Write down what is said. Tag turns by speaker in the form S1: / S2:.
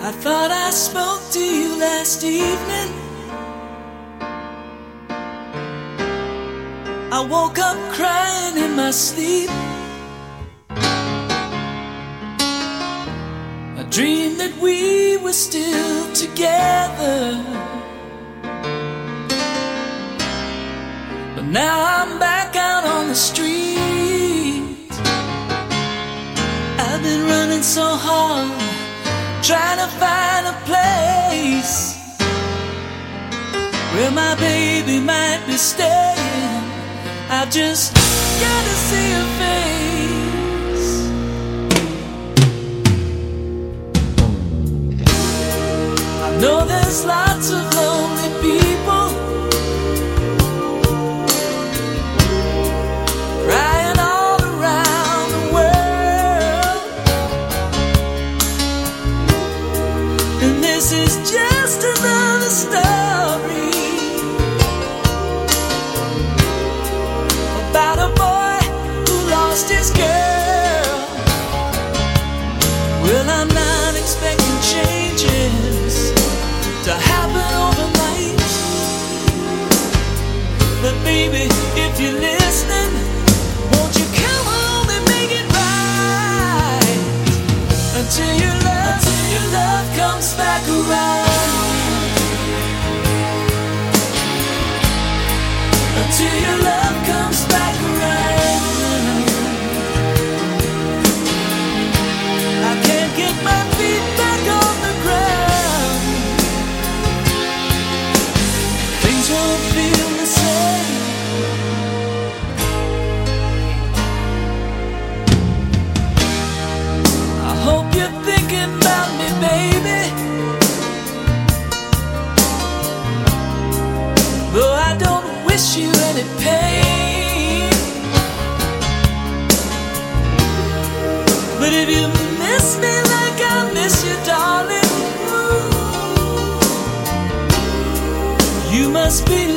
S1: I thought I spoke to you last evening. I woke up crying in my sleep. I dreamed that we were still together. But now I'm back out on the street. Trying to find a place where my baby might be staying. I just gotta see her face. I know there's lots of lonely this is just another story. about a boy who lost his girl. Well, I'm not expecting changes to happen overnight. But baby, if you're listening, comes back around. Any pain. But if you miss me like I miss you, darling, you must be